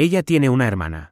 Ella tiene una hermana.